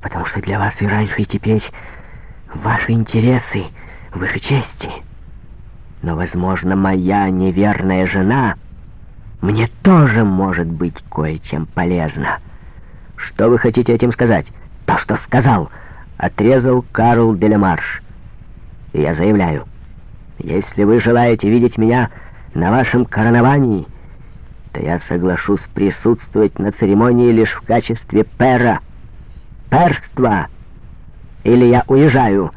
потому что для вас и раньше, и теперь ваши интересы выше чести. Но, возможно, моя неверная жена мне тоже может быть кое-чем полезна. Что вы хотите этим сказать? То, что сказал, отрезал Карл Делемарш. И я заявляю, если вы желаете видеть меня на вашем короновании, то я соглашусь присутствовать на церемонии лишь в качестве пера. Перства! Или я уезжаю!»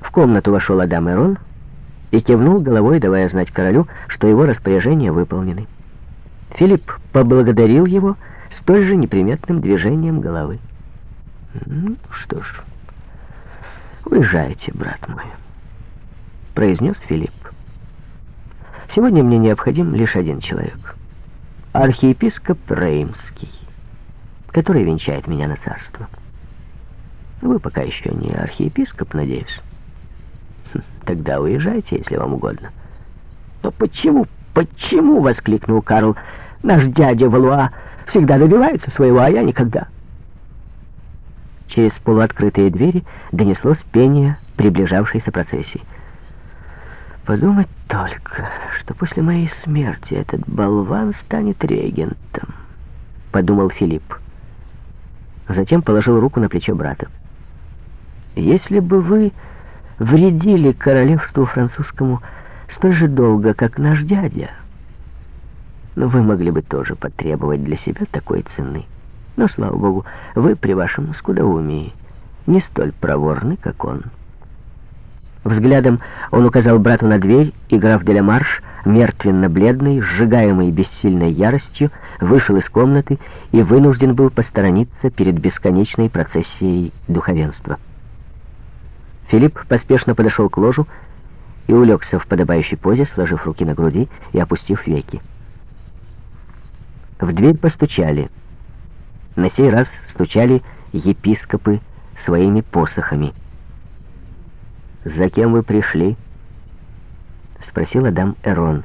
В комнату вошел Адам Эрон и кивнул головой, давая знать королю, что его распоряжения выполнены. Филипп поблагодарил его столь же неприметным движением головы. «Ну что ж, уезжайте, брат мой», — произнес Филипп. «Сегодня мне необходим лишь один человек. Архиепископ Реймский, который венчает меня на царство. Вы пока еще не архиепископ, надеюсь?» Тогда уезжайте, если вам угодно. Но почему, почему, воскликнул Карл, наш дядя Валуа всегда добивается своего, а я никогда. Через полуоткрытые двери донеслось пение приближавшейся процессии. Подумать только, что после моей смерти этот болван станет регентом, подумал Филипп. Затем положил руку на плечо брата. Если бы вы вредили королевству французскому столь же долго, как наш дядя. Но вы могли бы тоже потребовать для себя такой цены. Но, слава богу, вы при вашем скудоумии не столь проворны, как он. Взглядом он указал брату на дверь, и граф Делямарш, мертвенно-бледный, сжигаемый бессильной яростью, вышел из комнаты и вынужден был посторониться перед бесконечной процессией духовенства. Филипп поспешно подошел к ложу и улегся в подобающей позе, сложив руки на груди и опустив веки. В дверь постучали. На сей раз стучали епископы своими посохами. «За кем вы пришли?» — спросил Адам Эрон.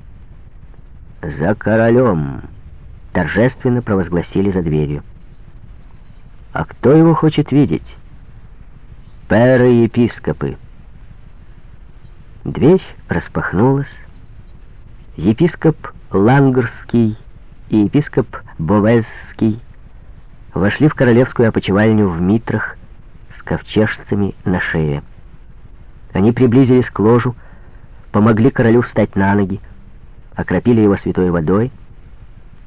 «За королем!» — торжественно провозгласили за дверью. «А кто его хочет видеть?» перы-епископы. Дверь распахнулась. Епископ Лангерский и епископ Бовельский вошли в королевскую опочивальню в митрах с ковчежцами на шее. Они приблизились к ложу, помогли королю встать на ноги, окропили его святой водой,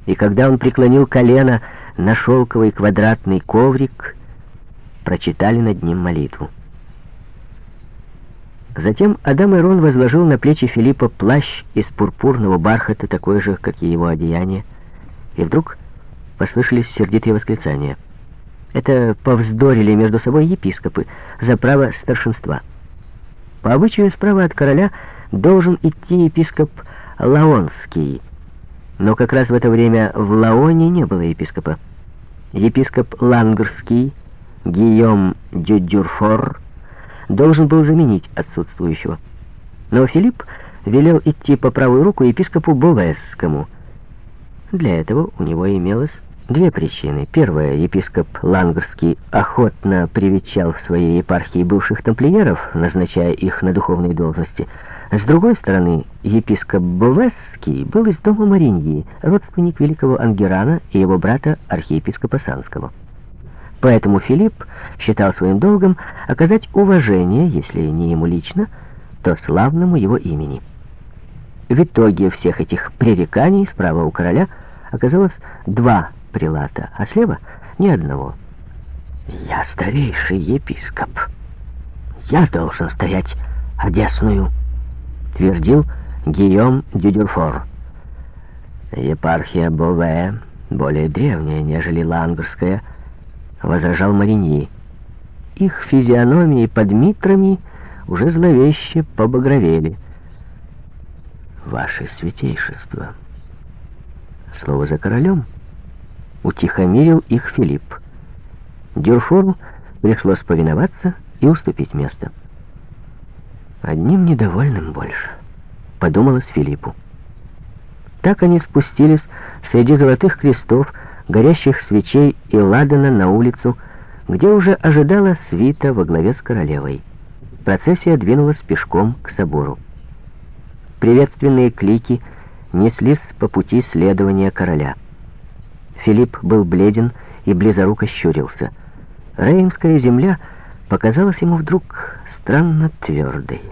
и когда он преклонил колено на шелковый квадратный коврик, прочитали над ним молитву. Затем Адам Ирон возложил на плечи Филиппа плащ из пурпурного бархата, такой же, как и его одеяние, и вдруг послышались сердитые восклицания. Это повздорили между собой епископы за право старшинства. По обычаю справа от короля должен идти епископ Лаонский, но как раз в это время в Лаоне не было епископа. Епископ Лангерский Гийом Дюдюрфор должен был заменить отсутствующего. Но Филипп велел идти по правую руку епископу Бовесскому. Для этого у него имелось две причины. Первая, епископ Лангерский охотно привечал в своей епархии бывших тамплиеров, назначая их на духовные должности. С другой стороны, епископ Бовесский был из дома Мариньи, родственник великого Ангерана и его брата архиепископа Санского. Поэтому Филипп считал своим долгом оказать уважение, если не ему лично, то славному его имени. В итоге всех этих пререканий справа у короля оказалось два прилата, а слева ни одного. «Я старейший епископ. Я должен стоять одесную», — твердил Гийом Дюдюрфор. Епархия Бове более древняя, нежели Лангерская, — возражал Мариньи. Их физиономии под митрами уже зловеще побагровели. «Ваше святейшество!» Слово за королем утихомирил их Филипп. Дюрфору пришлось повиноваться и уступить место. «Одним недовольным больше», — подумалось Филиппу. Так они спустились среди золотых крестов, горящих свечей и ладана на улицу, где уже ожидала свита во главе с королевой. Процессия двинулась пешком к собору. Приветственные клики неслись по пути следования короля. Филипп был бледен и близоруко щурился. Реймская земля показалась ему вдруг странно твердой.